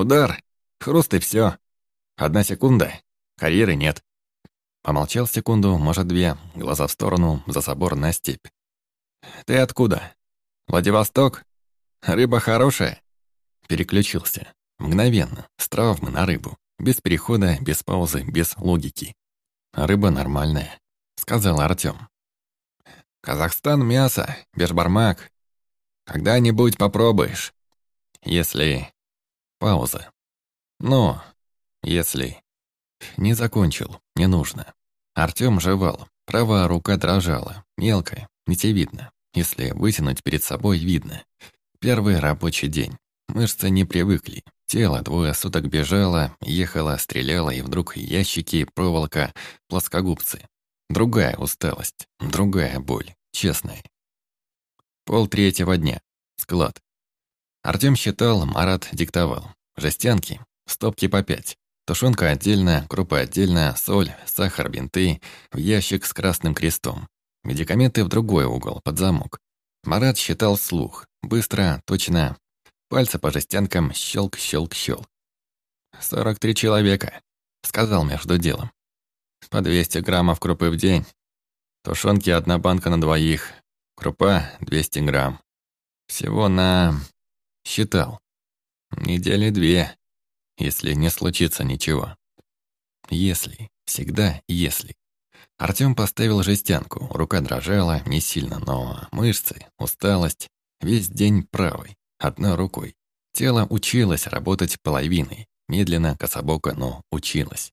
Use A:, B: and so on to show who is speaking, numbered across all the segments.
A: Удар, хруст и все. Одна секунда, карьеры нет. Помолчал секунду, может две, глаза в сторону, за собор на степь. «Ты откуда? Владивосток? Рыба хорошая?» Переключился. Мгновенно, с травмы на рыбу. Без перехода, без паузы, без логики. «Рыба нормальная», — сказал Артём. «Казахстан мясо, бешбармак. Когда-нибудь попробуешь. Если...» Пауза. «Ну, если...» Не закончил, не нужно. Артём жевал. Правая рука дрожала, мелкая, нитевидно. Если вытянуть перед собой, видно. Первый рабочий день. Мышцы не привыкли. Тело двое суток бежало, ехало, стреляло, и вдруг ящики, проволока, плоскогубцы. Другая усталость, другая боль, честная. Пол третьего дня. Склад. Артём считал, Марат диктовал. Жестянки, стопки по пять. Тушенка отдельно, крупа отдельно, соль, сахар, бинты, в ящик с красным крестом. Медикаменты в другой угол, под замок. Марат считал слух. Быстро, точно. Пальцы по жестянкам щелк-щелк-щелк. «Сорок три человека», — сказал между делом. «По двести граммов крупы в день. Тушенки одна банка на двоих. Крупа двести грамм. Всего на...» Считал. «Недели две если не случится ничего. Если, всегда если. Артём поставил жестянку, рука дрожала, не сильно, но мышцы, усталость, весь день правой, одной рукой. Тело училось работать половиной, медленно, кособоко, но училось.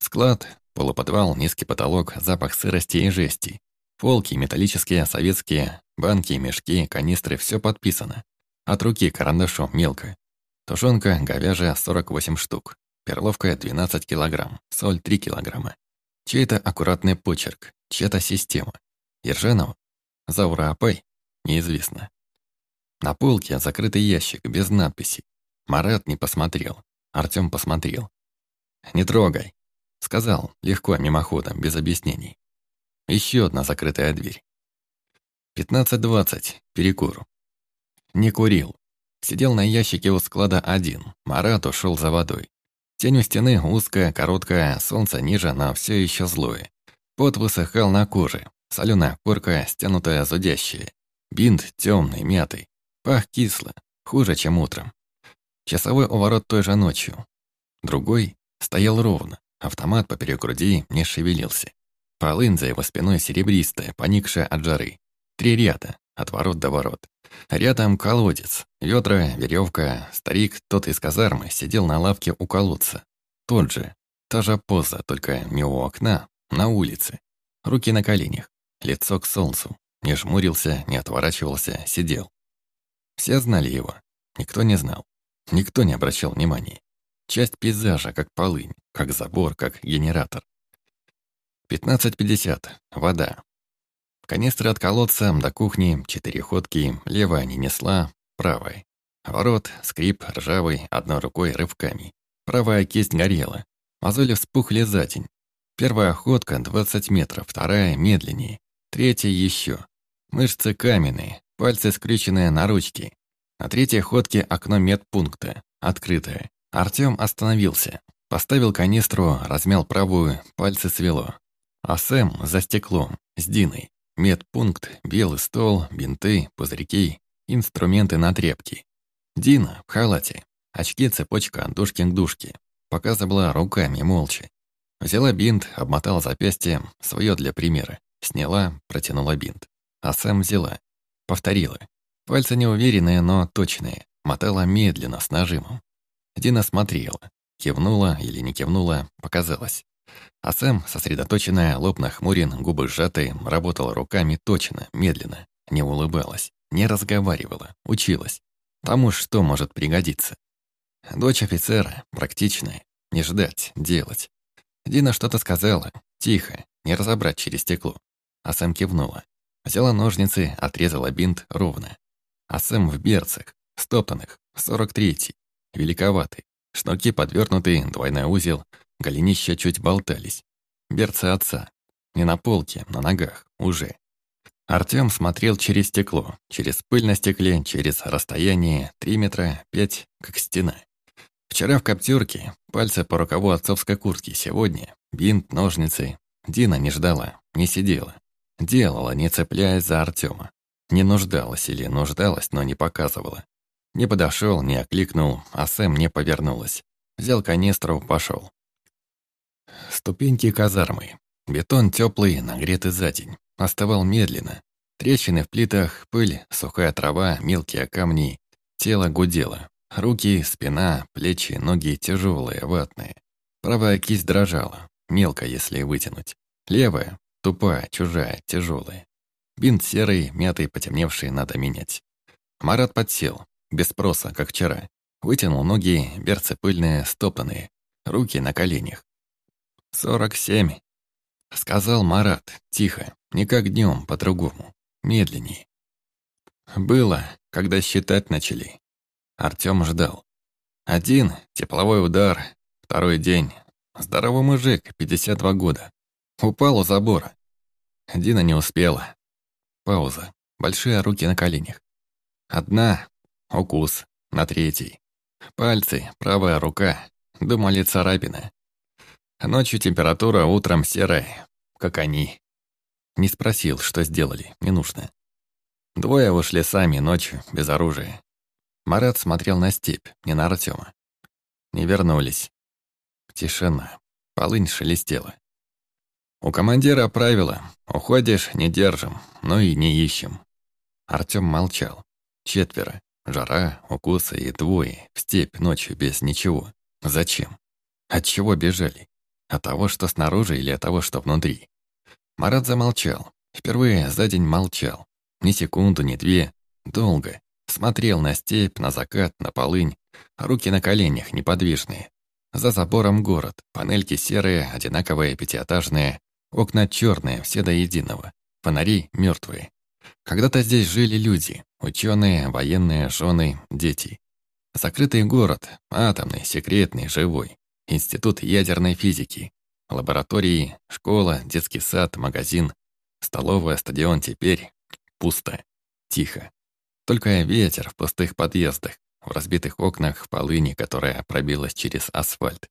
A: Склад, полуподвал, низкий потолок, запах сырости и жести. Полки металлические, советские, банки, мешки, канистры, все подписано. От руки карандашом мелко. Тушенка говяжья 48 штук. Перловка 12 килограмм. Соль 3 килограмма. Чей-то аккуратный почерк. Чья-то система. Ерженов? Заура Апай? Неизвестно. На полке закрытый ящик, без надписи. Марат не посмотрел. Артём посмотрел. «Не трогай», — сказал, легко, мимоходом, без объяснений. Еще одна закрытая дверь. Пятнадцать двадцать. Перекур. Не курил. Сидел на ящике у склада один. Марат ушел за водой. Тень у стены узкая, короткая, солнце ниже, но все еще злое. Пот высыхал на коже. Соленая корка, стянутая, зудящая. Бинт темный, мятый. Пах кисло, хуже, чем утром. Часовой у ворот той же ночью. Другой стоял ровно. Автомат поперек груди не шевелился. Полынь за его спиной серебристая, поникшая от жары. Три ряда, от ворот до ворот. Рядом колодец, ведра, веревка. Старик, тот из казармы, сидел на лавке у колодца. Тот же, та же поза, только не у окна, на улице. Руки на коленях, лицо к солнцу. Не жмурился, не отворачивался, сидел. Все знали его, никто не знал. Никто не обращал внимания. Часть пейзажа, как полынь, как забор, как генератор. 15.50. Вода. Канистры от колодца до кухни, четыре ходки, левая не несла, правой. Ворот, скрип, ржавый, одной рукой рывками. Правая кисть горела. Мозоли вспухли за день. Первая ходка — 20 метров, вторая — медленнее, третья — еще. Мышцы каменные, пальцы скрюченные на ручке. На третьей ходке окно медпункта, открытое. Артём остановился. Поставил канистру, размял правую, пальцы свело. А Сэм за стеклом, с Диной. Медпункт, белый стол, бинты, пузырьки, инструменты на трепки. Дина в халате, очки, цепочка от дужки к дужке. Показывала руками молча. Взяла бинт, обмотала запястье, свое для примера. Сняла, протянула бинт. А сам взяла. Повторила. Пальцы неуверенные, но точные. Мотала медленно, с нажимом. Дина смотрела. Кивнула или не кивнула, показалось. А Сэм, сосредоточенная, лоб нахмурен, губы сжаты, работала руками точно, медленно, не улыбалась, не разговаривала, училась. Тому, что может пригодиться. Дочь офицера, практичная, не ждать, делать. Дина что-то сказала, тихо, не разобрать через стекло. А Сэм кивнула. Взяла ножницы, отрезала бинт ровно. А Сэм в берцах, стоптанных, 43-й, великоватый. Шнурки подвернутые, двойной узел, Голенища чуть болтались. Берцы отца. Не на полке, на ногах, уже. Артём смотрел через стекло, через пыль на стекле, через расстояние три метра, пять, как стена. Вчера в коптерке, пальцы по рукаву отцовской куртки, сегодня бинт, ножницы. Дина не ждала, не сидела. Делала, не цепляясь за Артема. Не нуждалась или нуждалась, но не показывала. Не подошел, не окликнул, а Сэм не повернулась. Взял канистру, пошел. Ступеньки казармы. Бетон теплый, нагретый за день. Оставал медленно. Трещины в плитах, пыль, сухая трава, мелкие камни. Тело гудело. Руки, спина, плечи, ноги тяжелые, ватные. Правая кисть дрожала, мелко, если вытянуть. Левая, тупая, чужая, тяжелая. Бинт серый, мятый, потемневший, надо менять. Марат подсел, без спроса, как вчера. Вытянул ноги, берцы пыльные, стоптанные. Руки на коленях. «Сорок семь», — сказал Марат, тихо, не как днем, по-другому, медленнее. Было, когда считать начали. Артём ждал. Один — тепловой удар, второй день. Здоровый мужик, 52 года. Упал у забора. Дина не успела. Пауза. Большие руки на коленях. Одна — укус, на третий. Пальцы, правая рука. Думали царапина. Ночью температура, утром серая, как они. Не спросил, что сделали, не нужно. Двое вышли сами ночью, без оружия. Марат смотрел на степь, не на Артема. Не вернулись. Тишина. Полынь шелестела. У командира правило. Уходишь, не держим, но и не ищем. Артем молчал. Четверо. Жара, укусы и двое. В степь ночью без ничего. Зачем? От чего бежали? От того, что снаружи или от того, что внутри? Марат замолчал. Впервые за день молчал. Ни секунду, ни две. Долго. Смотрел на степь, на закат, на полынь. Руки на коленях, неподвижные. За забором город. Панельки серые, одинаковые, пятиэтажные. Окна черные, все до единого. Фонари мертвые. Когда-то здесь жили люди. Ученые, военные, жены, дети. Закрытый город. Атомный, секретный, живой. Институт ядерной физики, лаборатории, школа, детский сад, магазин, столовая, стадион теперь пусто, тихо. Только ветер в пустых подъездах, в разбитых окнах, в полыни, которая пробилась через асфальт.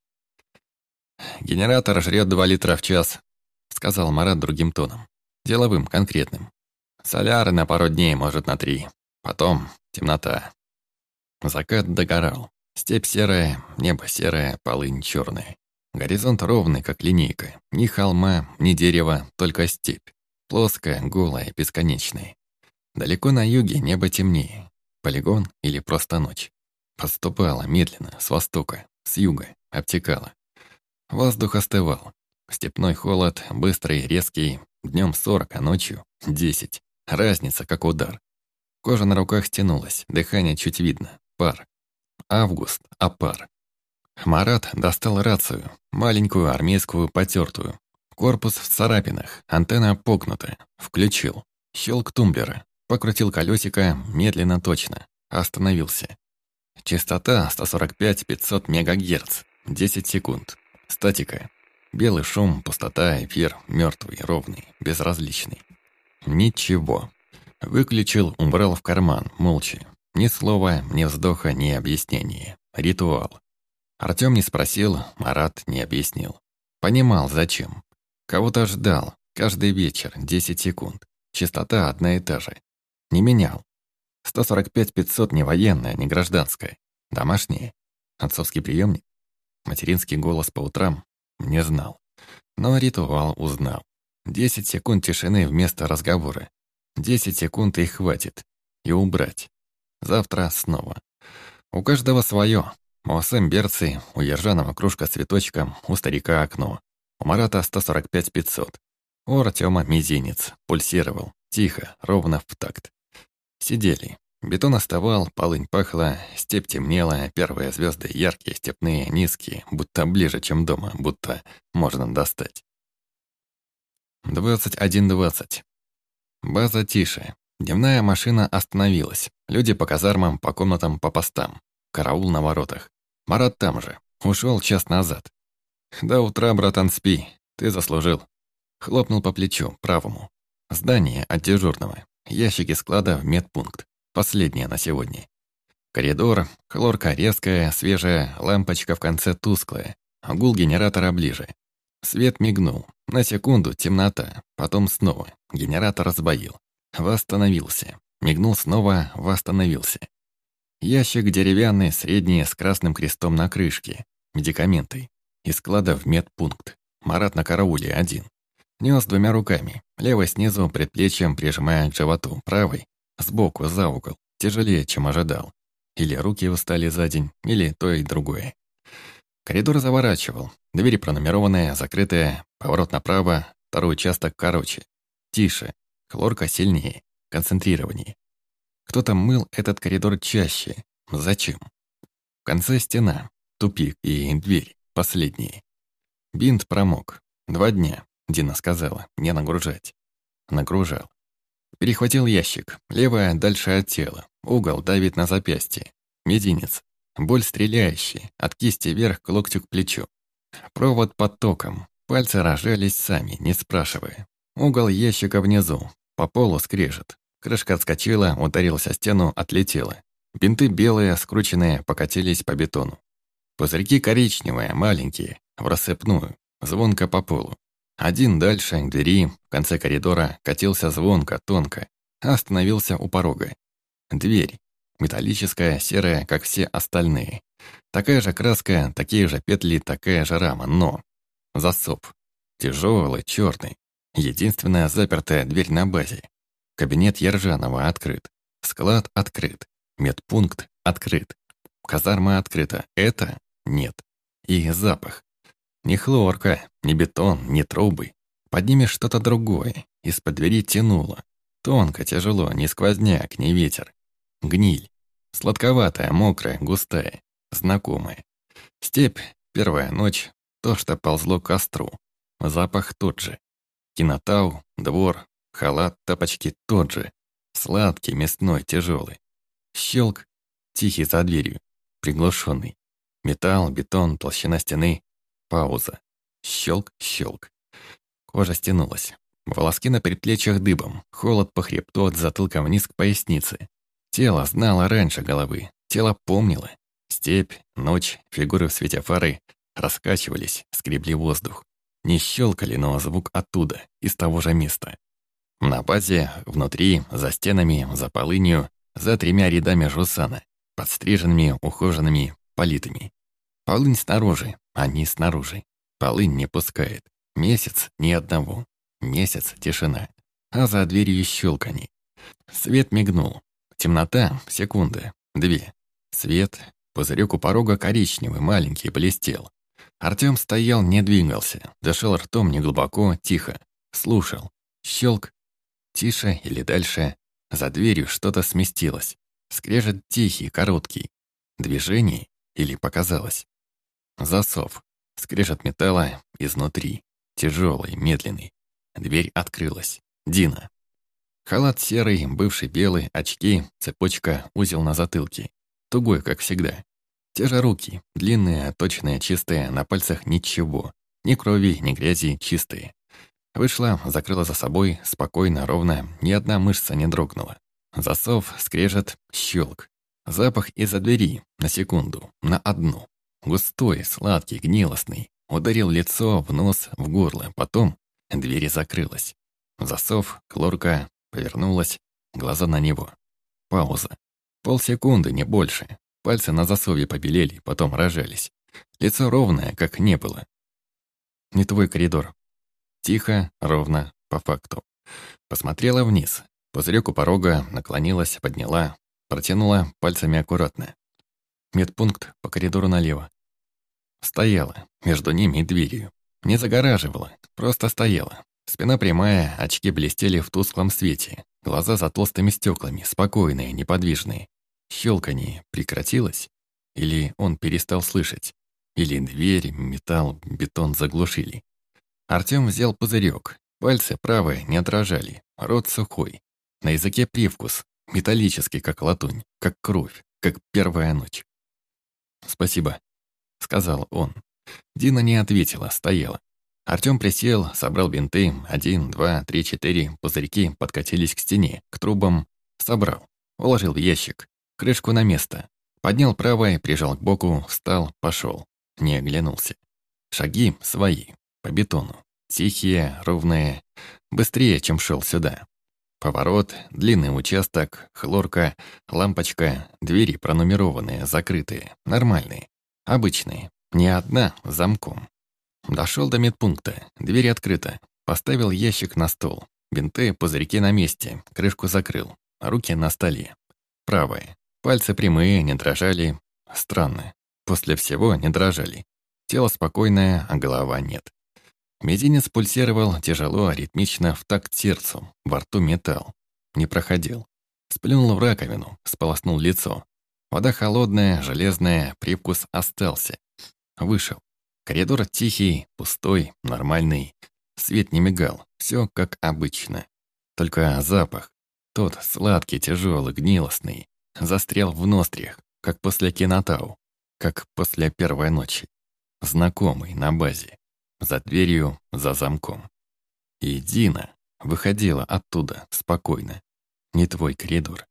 A: «Генератор жрет два литра в час», — сказал Марат другим тоном. Деловым, конкретным. Соляры на пару дней, может, на три. Потом темнота. Закат догорал. Степь серая, небо серое, полынь черная. Горизонт ровный, как линейка. Ни холма, ни дерева, только степь. Плоская, голая, бесконечная. Далеко на юге небо темнее. Полигон или просто ночь. Подступала медленно, с востока, с юга, обтекала. Воздух остывал. Степной холод, быстрый, резкий. Днем сорок, а ночью десять. Разница, как удар. Кожа на руках стянулась, дыхание чуть видно, пар. Август, Апар. Марат достал рацию, маленькую армейскую потертую. Корпус в царапинах, антенна погнута. Включил. Щелк тумблера. Покрутил колесико медленно точно. Остановился. Частота 145-500 МГц. 10 секунд. Статика. Белый шум, пустота, эфир, мертвый, ровный, безразличный. Ничего. Выключил, убрал в карман, молча. Ни слова, ни вздоха, ни объяснения. Ритуал. Артём не спросил, Марат не объяснил. Понимал, зачем. Кого-то ждал. Каждый вечер, 10 секунд. Частота одна и та же. Не менял. 145-500 не военная, не гражданская. Домашняя. Отцовский приемник. Материнский голос по утрам. Не знал. Но ритуал узнал. 10 секунд тишины вместо разговора. 10 секунд и хватит. И убрать. Завтра снова. У каждого свое. У Сэм берцы, у Ержанова кружка с цветочком, у старика окно. У Марата 145-500. У Артема мизинец. Пульсировал. Тихо, ровно в такт. Сидели. Бетон оставал, полынь пахла, степь темнела, первые звезды яркие, степные, низкие, будто ближе, чем дома, будто можно достать. 21.20. База тише. Дневная машина остановилась. Люди по казармам, по комнатам, по постам. Караул на воротах. Марат там же. Ушел час назад. «До утра, братан, спи. Ты заслужил». Хлопнул по плечу, правому. Здание от дежурного. Ящики склада в медпункт. Последнее на сегодня. Коридор, хлорка резкая, свежая, лампочка в конце тусклая, гул генератора ближе. Свет мигнул. На секунду темнота, потом снова. Генератор сбоил. Восстановился. Мигнул снова, восстановился. Ящик деревянный, средний, с красным крестом на крышке. Медикаменты. Из склада в медпункт. Марат на карауле один. Нес двумя руками. Левой снизу, предплечьем прижимая к животу. Правой, сбоку, за угол. Тяжелее, чем ожидал. Или руки устали за день, или то и другое. Коридор заворачивал. Двери пронумерованные, закрытые, поворот направо, второй участок короче. Тише, хлорка сильнее, концентрированнее. Кто-то мыл этот коридор чаще. Зачем? В конце стена, тупик и дверь, последние. Бинт промок. Два дня, Дина сказала, не нагружать. Нагружал. Перехватил ящик, левая дальше от тела, угол давит на запястье. Мединец. Боль стреляющая, от кисти вверх к локтю к плечу. Провод под током. Пальцы рожались сами, не спрашивая. Угол ящика внизу. По полу скрежет. Крышка отскочила, ударилась о стену, отлетела. Бинты белые, скрученные, покатились по бетону. Пузырьки коричневые, маленькие, в рассыпную, звонко по полу. Один дальше, к двери, в конце коридора, катился звонко, тонко. Остановился у порога. Дверь. Металлическая, серая, как все остальные. Такая же краска, такие же петли, такая же рама, но... Засов. Тяжелый, черный. Единственная запертая дверь на базе. Кабинет Ержанова открыт. Склад открыт. Медпункт открыт. Казарма открыта. Это нет. И запах. Не хлорка, не бетон, не трубы. Под ними что-то другое. Из-под двери тянуло. Тонко, тяжело, ни сквозняк, ни ветер. Гниль. Сладковатая, мокрая, густая. Знакомая. Степь, первая ночь, то, что ползло к костру. Запах тот же. Кинотау, двор, халат, тапочки тот же. Сладкий, мясной, тяжелый. Щелк, тихий за дверью, приглушенный. Металл, бетон, толщина стены. Пауза. Щелк, щелк. Кожа стянулась. Волоски на предплечьях дыбом, холод по хребту от затылка вниз к пояснице. Тело знало раньше головы, тело помнило. Степь, ночь, фигуры в свете фары раскачивались, скребли воздух. Не щелкали, но звук оттуда, из того же места. На базе, внутри, за стенами, за полынью, за тремя рядами жусана, подстриженными, ухоженными, политыми. Полынь снаружи, они снаружи. Полынь не пускает. Месяц ни одного. Месяц тишина. А за дверью щелканье. Свет мигнул, Темнота, секунды, две. Свет, пузырек у порога коричневый, маленький, блестел. Артём стоял, не двигался, дышал ртом неглубоко, тихо. Слушал. Щелк. Тише или дальше. За дверью что-то сместилось. Скрежет тихий, короткий. Движение или показалось. Засов. Скрежет металла изнутри. Тяжелый, медленный. Дверь открылась. Дина. Халат серый, бывший белый, очки, цепочка, узел на затылке. Тугой, как всегда. Те же руки, длинные, точные, чистые, на пальцах ничего. Ни крови, ни грязи, чистые. Вышла, закрыла за собой, спокойно, ровно, ни одна мышца не дрогнула. Засов, скрежет, щелк. Запах из-за двери, на секунду, на одну. Густой, сладкий, гнилостный. Ударил лицо, в нос, в горло, потом дверь закрылась. Засов, хлорка, Повернулась, глаза на него. Пауза. Полсекунды, не больше. Пальцы на засове побелели, потом рожались. Лицо ровное, как не было. Не твой коридор. Тихо, ровно, по факту. Посмотрела вниз. Пузырек у порога наклонилась, подняла, протянула пальцами аккуратно. Медпункт по коридору налево. Стояла, между ними и дверью. Не загораживала, просто стояла. Спина прямая, очки блестели в тусклом свете. Глаза за толстыми стеклами, спокойные, неподвижные. Щелканье прекратилось? Или он перестал слышать? Или дверь, металл, бетон заглушили? Артём взял пузырек. Пальцы правые не отражали. Рот сухой. На языке привкус. Металлический, как латунь. Как кровь. Как первая ночь. «Спасибо», — сказал он. Дина не ответила, стояла. Артём присел, собрал бинты. Один, два, три, четыре. Пузырьки подкатились к стене, к трубам. Собрал. Уложил в ящик. Крышку на место. Поднял правое, прижал к боку, встал, пошел. Не оглянулся. Шаги свои, по бетону. Тихие, ровные, быстрее, чем шел сюда. Поворот, длинный участок, хлорка, лампочка, двери пронумерованные, закрытые, нормальные, обычные. Не одна, замком. Дошел до медпункта, дверь открыта. Поставил ящик на стол. Бинты, пузырьки на месте, крышку закрыл. Руки на столе. Правая. Пальцы прямые, не дрожали. Странно. После всего не дрожали. Тело спокойное, а голова нет. Мизинец пульсировал тяжело, ритмично, в такт сердцу. Во рту металл. Не проходил. Сплюнул в раковину, сполоснул лицо. Вода холодная, железная, привкус остался. Вышел. Коридор тихий, пустой, нормальный. Свет не мигал, все как обычно. Только запах, тот сладкий, тяжелый, гнилостный, застрял в нострях, как после кинотау, как после первой ночи. Знакомый на базе, за дверью, за замком. И Дина выходила оттуда спокойно. Не твой коридор.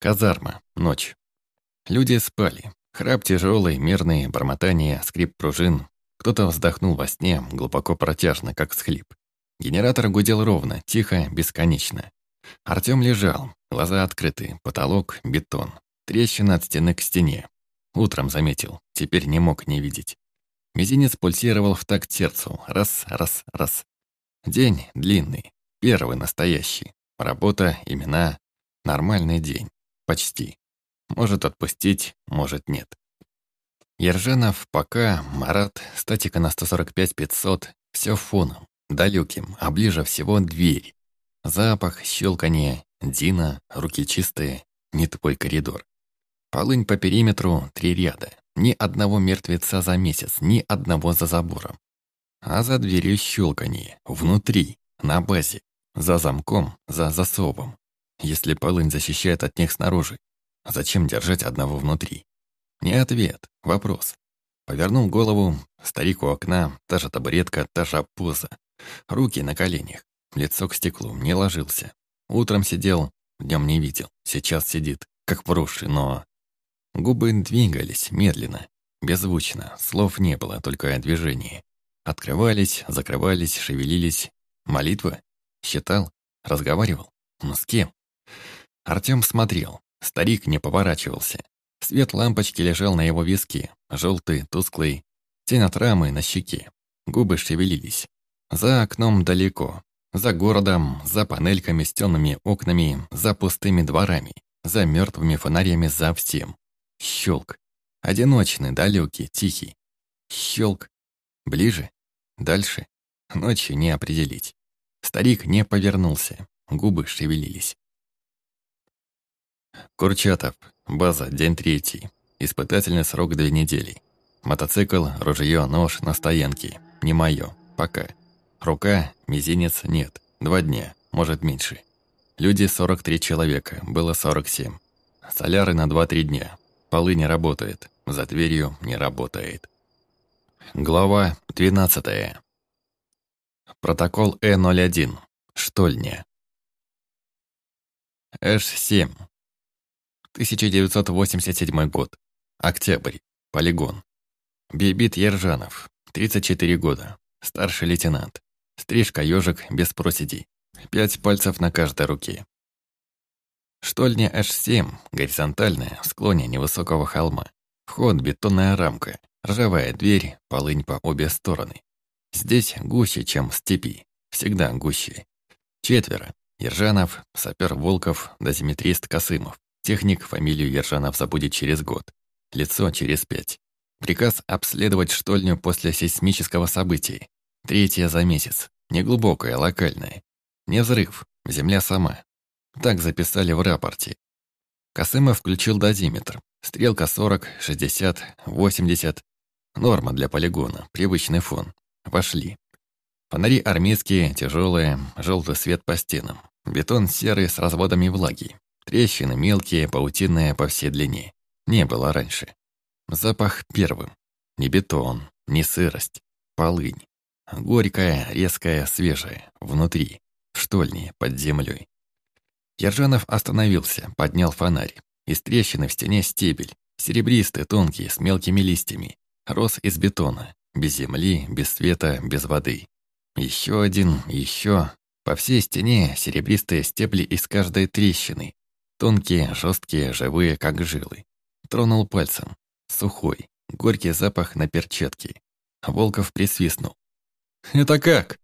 A: Казарма, ночь. Люди спали. Храп тяжелый, мерный, бормотание, скрип пружин. Кто-то вздохнул во сне, глубоко протяжно, как схлип. Генератор гудел ровно, тихо, бесконечно. Артём лежал, глаза открыты, потолок, бетон. Трещина от стены к стене. Утром заметил, теперь не мог не видеть. Мизинец пульсировал в такт сердцу. Раз, раз, раз. День длинный, первый настоящий. Работа, имена. Нормальный день. Почти. Может отпустить, может нет. Ержанов, пока, Марат, статика на 145-500, все фоном. Далеким, а ближе всего дверь. Запах, щелканье, Дина, руки чистые, не твой коридор. Полынь по периметру, три ряда. Ни одного мертвеца за месяц, ни одного за забором. А за дверью щелканье, внутри, на базе, за замком, за засовом. Если полынь защищает от них снаружи, зачем держать одного внутри? Не ответ, вопрос. Повернул голову, старик у окна, та же табуретка, та же поза. Руки на коленях, лицо к стеклу, не ложился. Утром сидел, днем не видел, сейчас сидит, как вросший, но... Губы двигались медленно, беззвучно, слов не было, только движение. Открывались, закрывались, шевелились. Молитва? Считал? Разговаривал? Но с кем? Артём смотрел. Старик не поворачивался. Свет лампочки лежал на его виске, желтый, тусклый. Тень от рамы на щеке. Губы шевелились. За окном далеко. За городом, за панельками с темными окнами, за пустыми дворами, за мертвыми фонарями, за всем. Щелк. Одиночный, далекий, тихий. Щелк. Ближе. Дальше. Ночью не определить. Старик не повернулся. Губы шевелились. Курчатов. База. День третий. Испытательный срок две недели. Мотоцикл, ружье, нож на стоянке. Не мое. Пока. Рука, мизинец нет. Два дня, может меньше. Люди 43 человека, было 47. Соляры на 2-3 дня. Полы не работает, за дверью не работает. Глава 12. Протокол Э01. Штольня. Эш-7. 1987 год. Октябрь. Полигон. Бибит Ержанов. 34 года. Старший лейтенант. Стрижка ежик без проседей. Пять пальцев на каждой руке. Штольня H7, горизонтальная, в склоне невысокого холма. Вход – бетонная рамка, ржавая дверь, полынь по обе стороны. Здесь гуще, чем в степи. Всегда гуще. Четверо. Ержанов, сапер Волков, дозиметрист Косымов. Техник фамилию Ержанов забудет через год. Лицо через пять. Приказ обследовать штольню после сейсмического события. Третья за месяц. Неглубокая, локальная. Не взрыв, земля сама. Так записали в рапорте. Косымов включил дозиметр. Стрелка 40, 60, 80. Норма для полигона, привычный фон. Пошли. Фонари армейские, тяжелые, желтый свет по стенам. Бетон серый с разводами влаги. Трещины мелкие, паутинные по всей длине. Не было раньше. Запах первым. Не бетон, не сырость. Полынь. Горькая, резкая, свежая. Внутри. В штольне, под землей. Ержанов остановился, поднял фонарь. Из трещины в стене стебель, серебристый, тонкий, с мелкими листьями. Рос из бетона, без земли, без света, без воды. Еще один, еще. По всей стене серебристые стебли из каждой трещины. Тонкие, жесткие, живые, как жилы. Тронул пальцем. Сухой, горький запах на перчатке. Волков присвистнул. «Это как?»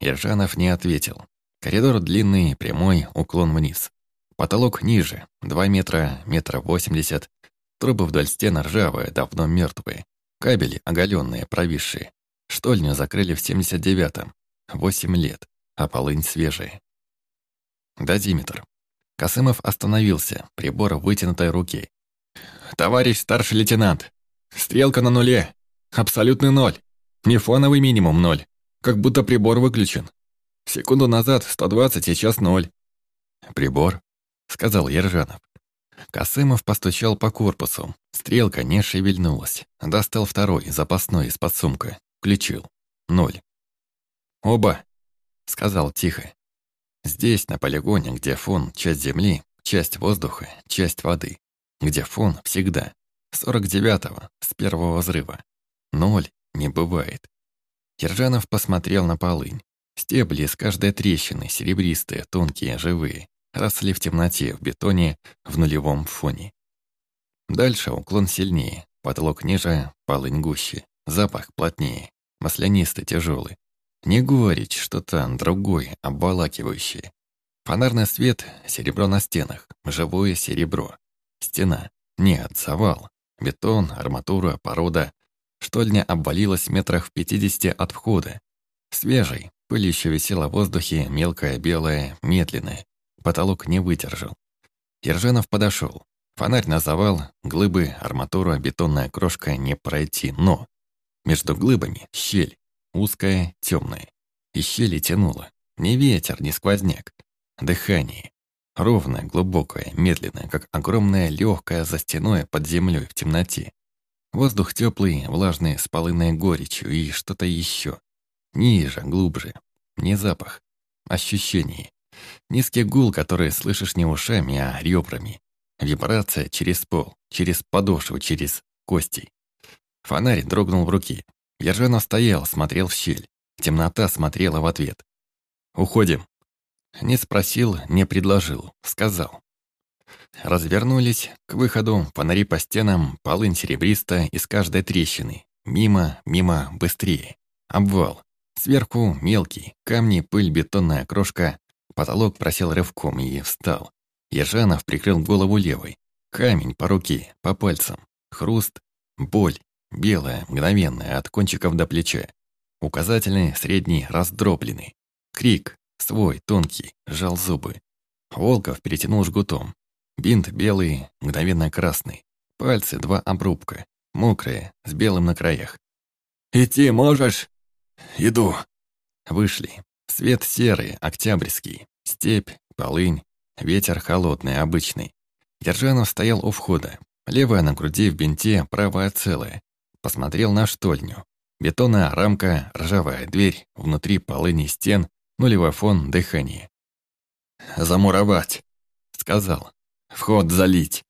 A: Ержанов не ответил. Коридор длинный, прямой, уклон вниз. Потолок ниже, 2 метра, метра восемьдесят. Трубы вдоль стен ржавые, давно мертвые. Кабели оголенные, провисшие. Штольню закрыли в 79-м. 8 лет, а полынь свежая. Дозиметр. Косымов остановился, прибор вытянутой руке. «Товарищ старший лейтенант, стрелка на нуле. Абсолютный ноль. Не фоновый минимум ноль. Как будто прибор выключен. Секунду назад 120, сейчас ноль». «Прибор?» — сказал Ержанов. Косымов постучал по корпусу. Стрелка не шевельнулась. Достал второй, запасной, из-под сумка. Включил. Ноль. «Оба!» — сказал тихо. Здесь, на полигоне, где фон — часть земли, часть воздуха, часть воды. Где фон всегда. 49-го, с первого взрыва. Ноль не бывает. Киржанов посмотрел на полынь. Стебли из каждой трещины, серебристые, тонкие, живые, росли в темноте, в бетоне, в нулевом фоне. Дальше уклон сильнее, потолок ниже, полынь гуще, запах плотнее, маслянистый, тяжелый. Не говорить что-то другое, обволакивающее. Фонарный свет, серебро на стенах, живое серебро. Стена. Нет, завал. Бетон, арматура, порода. Штольня обвалилась метрах в пятидесяти от входа. Свежий, пыль еще висела в воздухе, мелкая, белая, медленная. Потолок не выдержал. Ержанов подошел. Фонарь на завал, глыбы, арматура, бетонная крошка не пройти, но... Между глыбами щель, узкая, темная. И щели тянуло. Ни ветер, ни сквозняк. Дыхание. Ровное, глубокое, медленное, как огромное, легкое за стеной под землей в темноте. Воздух теплый, влажный, с полынной горечью и что-то еще. Ниже, глубже. Не запах. Ощущение. Низкий гул, который слышишь не ушами, а ребрами. Вибрация через пол, через подошву, через кости. Фонарь дрогнул в руке. Ержанов стоял, смотрел в щель. Темнота смотрела в ответ. «Уходим». Не спросил, не предложил, сказал. Развернулись к выходу, фонари по стенам, полынь серебристая из каждой трещины. Мимо, мимо, быстрее. Обвал. Сверху мелкий, камни, пыль, бетонная крошка. Потолок просел рывком и встал. Ежанов прикрыл голову левой. Камень по руке, по пальцам. Хруст, боль, белая, мгновенная, от кончиков до плеча. Указательный, средний, раздробленный. Крик, свой, тонкий, сжал зубы. Волков перетянул жгутом. Бинт белый, мгновенно красный. Пальцы два обрубка, мокрые, с белым на краях. «Идти можешь?» «Иду». Вышли. Свет серый, октябрьский. Степь, полынь, ветер холодный, обычный. Держанов стоял у входа. Левая на груди в бинте, правая целая. Посмотрел на штольню. Бетонная рамка, ржавая дверь, внутри полыни стен, нулевой фон, дыхание. «Замуровать», — сказал. Вход залить.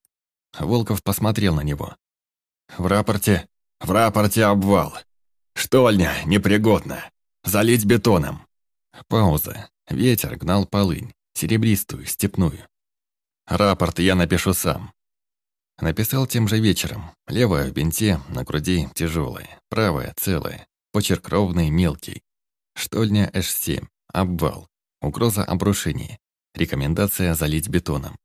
A: Волков посмотрел на него. В рапорте... В рапорте обвал. Штольня непригодна. Залить бетоном. Пауза. Ветер гнал полынь. Серебристую, степную. Рапорт я напишу сам. Написал тем же вечером. Левая в бинте, на груди тяжелая, правая целая, почерк ровный, мелкий. Штольня H7, обвал, угроза обрушения, рекомендация залить бетоном.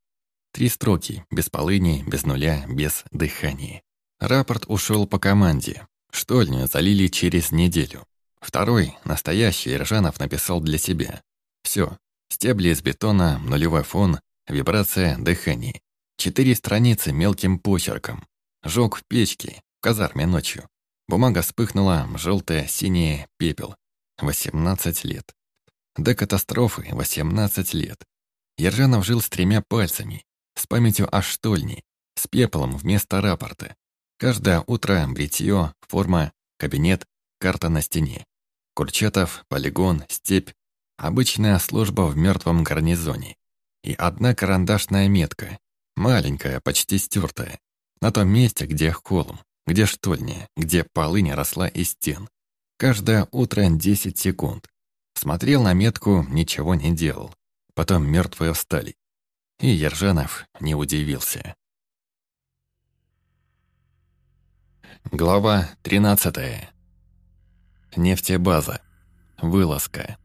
A: Три строки, без полыни, без нуля, без дыхания. Рапорт ушел по команде. Штольню залили через неделю. Второй, настоящий, Ржанов написал для себя. Все. Стебли из бетона, нулевой фон, вибрация, дыхание. Четыре страницы мелким почерком. Жёг в печке, в казарме ночью. Бумага вспыхнула, желтая, синяя, пепел. 18 лет. До катастрофы 18 лет. Ержанов жил с тремя пальцами, с памятью о штольне, с пеплом вместо рапорта. Каждое утро бритье, форма, кабинет, карта на стене. Курчатов, полигон, степь. Обычная служба в мертвом гарнизоне. И одна карандашная метка. Маленькая, почти стертая. На том месте, где холм, где штольня, где полынь росла из стен. Каждое утро 10 секунд. Смотрел на метку, ничего не делал. Потом мертвые встали. И Ержанов не удивился. Глава 13. Нефтебаза. Вылазка.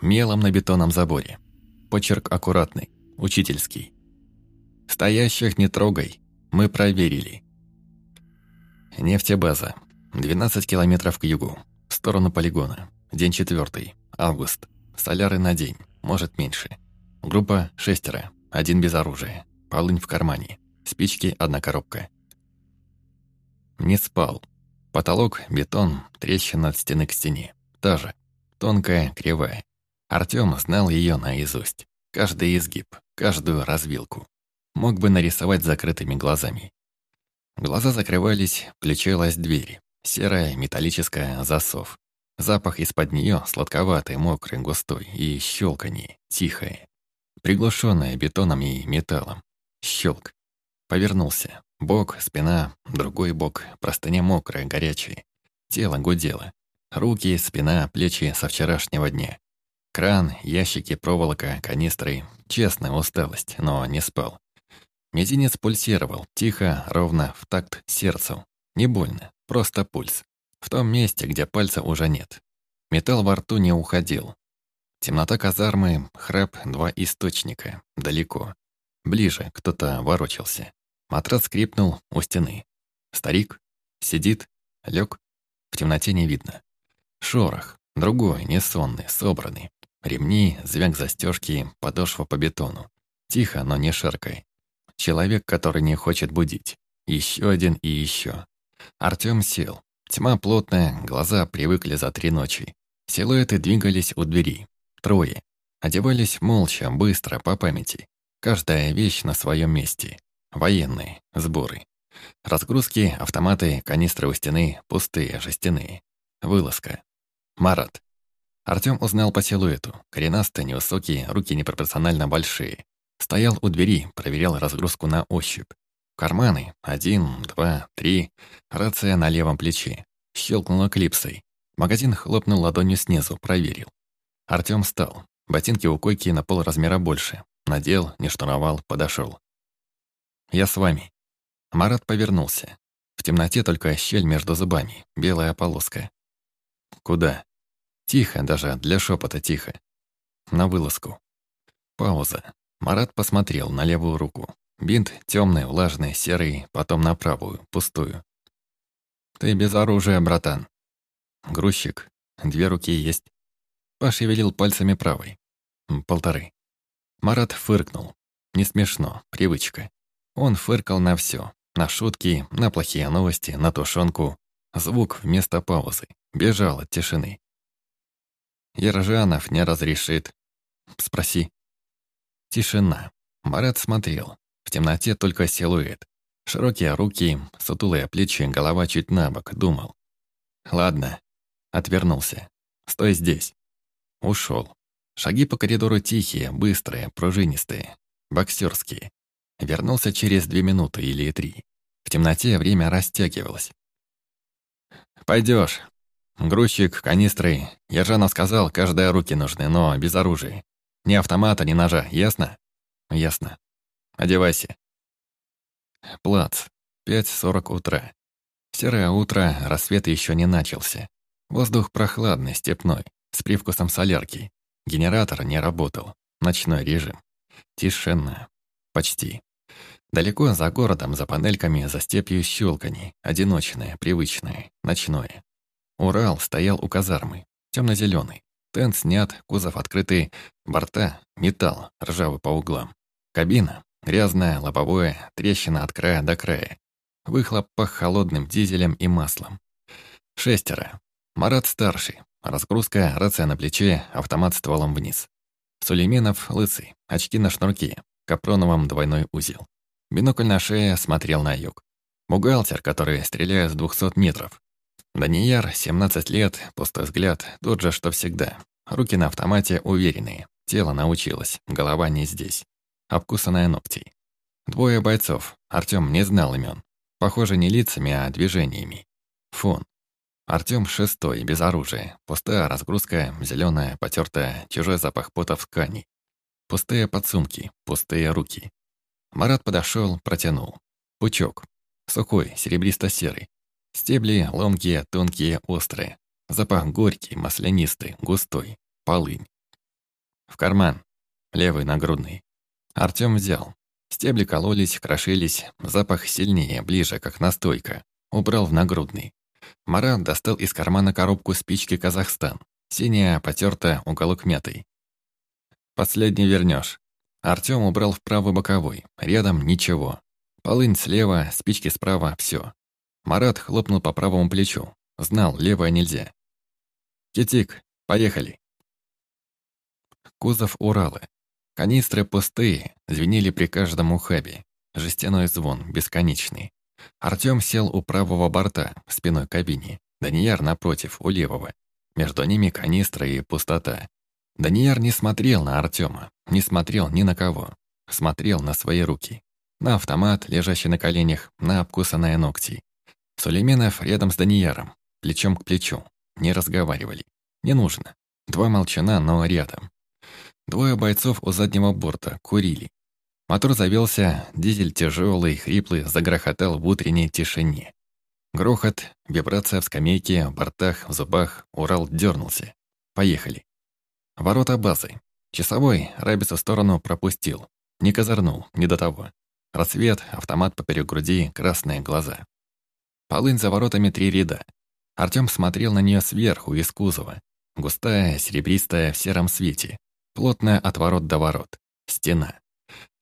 A: Мелом на бетонном заборе. Почерк аккуратный, учительский. Стоящих не трогай, мы проверили. Нефтебаза. 12 километров к югу, в сторону полигона. День четвертый, август. Соляры на день, может меньше. Группа шестеро, один без оружия. Полынь в кармане. Спички одна коробка. Не спал. Потолок, бетон, трещина от стены к стене. Та же. Тонкая, кривая. Артём знал её наизусть. Каждый изгиб, каждую развилку. Мог бы нарисовать закрытыми глазами. Глаза закрывались, включилась дверь. Серая, металлическая, засов. Запах из-под неё сладковатый, мокрый, густой и щелканье, тихое. Приглушенное бетоном и металлом. Щелк. Повернулся. Бок, спина, другой бок, простыня мокрая, горячая. Тело гудело. Руки, спина, плечи со вчерашнего дня. Кран, ящики, проволока, канистры. Честная усталость, но не спал. Мизинец пульсировал, тихо, ровно, в такт сердцу. Не больно, просто пульс. В том месте, где пальца уже нет. Металл во рту не уходил. Темнота казармы, храп, два источника. Далеко. Ближе кто-то ворочался. Матрас скрипнул у стены. Старик сидит, лег, в темноте не видно. Шорох, другой, не сонный, собранный. Ремни, звяк застежки, подошва по бетону. Тихо, но не шаркой. Человек, который не хочет будить. Еще один и еще. Артём сел. Тьма плотная, глаза привыкли за три ночи. Силуэты двигались у двери. Трое. Одевались молча, быстро, по памяти. Каждая вещь на своем месте. Военные, сборы. Разгрузки, автоматы, канистры у стены, пустые, жестяные. Вылазка. Марат. Артём узнал по силуэту. Коренастый, невысокий, руки непропорционально большие. Стоял у двери, проверял разгрузку на ощупь. Карманы. Один, два, три. Рация на левом плече. Щелкнула клипсой. Магазин хлопнул ладонью снизу, проверил. Артём встал. Ботинки у койки на пол размера больше. Надел, не штурмовал, подошел. Я с вами». Марат повернулся. В темноте только щель между зубами, белая полоска. «Куда?» Тихо, даже для шепота тихо. На вылазку. Пауза. Марат посмотрел на левую руку. Бинт темный, влажный, серый, потом на правую, пустую. «Ты без оружия, братан». Грузчик. Две руки есть. Пошевелил пальцами правой. Полторы. Марат фыркнул. Не смешно, привычка. Он фыркал на все, на шутки, на плохие новости, на тушенку. Звук вместо паузы. Бежал от тишины. Ержанов не разрешит. Спроси. Тишина. Марат смотрел. В темноте только силуэт. Широкие руки, сутулые плечи, голова чуть набок, думал. Ладно. Отвернулся. Стой здесь. Ушел. Шаги по коридору тихие, быстрые, пружинистые, боксерские. Вернулся через две минуты или три. В темноте время растягивалось. Пойдешь. Грузчик, канистры. Ержанов сказал, каждая руки нужны, но без оружия. Ни автомата, ни ножа, ясно? Ясно. Одевайся. Плац. 5.40 утра. Серое утро, рассвет еще не начался. Воздух прохладный, степной, с привкусом солярки. Генератор не работал. Ночной режим. Тишина. Почти. Далеко за городом, за панельками, за степью щелканий, одиночное, привычное, ночное. Урал стоял у казармы, темно-зеленый. Тент снят, кузов открытый, борта — металл, ржавый по углам. Кабина — грязная, лобовое, трещина от края до края. Выхлоп пах холодным дизелем и маслом. Шестеро. Марат старший. Разгрузка, рация на плече, автомат стволом вниз. Сулейменов лысый, очки на шнурке, капроновом двойной узел. Бинокль на шее смотрел на юг. Бухгалтер, который стреляет с двухсот метров. Данияр, 17 лет, пустой взгляд, тот же, что всегда. Руки на автомате уверенные. Тело научилось, голова не здесь. обкусанная ногтей. Двое бойцов, Артём не знал имен. Похоже, не лицами, а движениями. Фон. Артём шестой, без оружия. Пустая разгрузка, зеленая, потертая, чужой запах пота в ткани. Пустые подсумки, пустые руки. Марат подошел, протянул. Пучок. Сухой, серебристо-серый. Стебли ломкие, тонкие, острые. Запах горький, маслянистый, густой. Полынь. В карман. Левый нагрудный. Артём взял. Стебли кололись, крошились. Запах сильнее, ближе, как настойка. Убрал в нагрудный. Марат достал из кармана коробку спички «Казахстан». Синяя, потертая, уголок мятый. «Последний вернешь. Артём убрал в правый боковой. Рядом ничего. Полынь слева, спички справа, все. Марат хлопнул по правому плечу. Знал, левое нельзя. «Китик, поехали!» Кузов Урала. Канистры пустые, звенели при каждом ухабе. Жестяной звон, бесконечный. Артём сел у правого борта, спиной к кабине. Данияр напротив, у левого. Между ними канистра и пустота. Данияр не смотрел на Артёма, не смотрел ни на кого. Смотрел на свои руки. На автомат, лежащий на коленях, на обкусанные ногти. Сулейменов рядом с Данияром, плечом к плечу. Не разговаривали. Не нужно. Два молчана, но рядом. Двое бойцов у заднего борта курили. Мотор завелся, дизель тяжелый, хриплый, загрохотал в утренней тишине. Грохот, вибрация в скамейке, в бортах, в зубах, Урал дернулся. Поехали. Ворота базы. Часовой рабицу в сторону пропустил. Не козырнул, не до того. Рассвет, автомат поперек груди, красные глаза. Полынь за воротами три ряда. Артём смотрел на неё сверху, из кузова. Густая, серебристая, в сером свете. Плотная от ворот до ворот. Стена.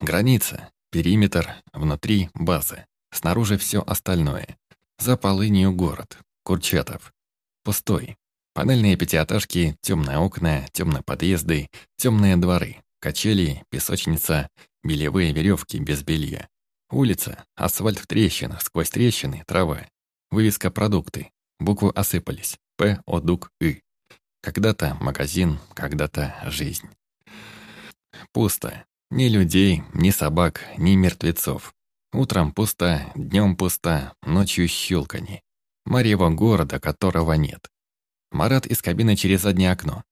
A: Граница, периметр, внутри база. Снаружи всё остальное. За полынью город. Курчатов. Пустой. Панельные пятиэтажки, темные окна, темные подъезды, темные дворы, качели, песочница, белевые веревки без белья. Улица, асфальт в трещинах, сквозь трещины, трава. Вывеска «Продукты». Буквы осыпались. П, О, Дук, И. Когда-то магазин, когда-то жизнь. Пусто. Ни людей, ни собак, ни мертвецов. Утром пусто, днем пусто, ночью щелканье. Марьево города, которого нет. Марат из кабины через заднее окно.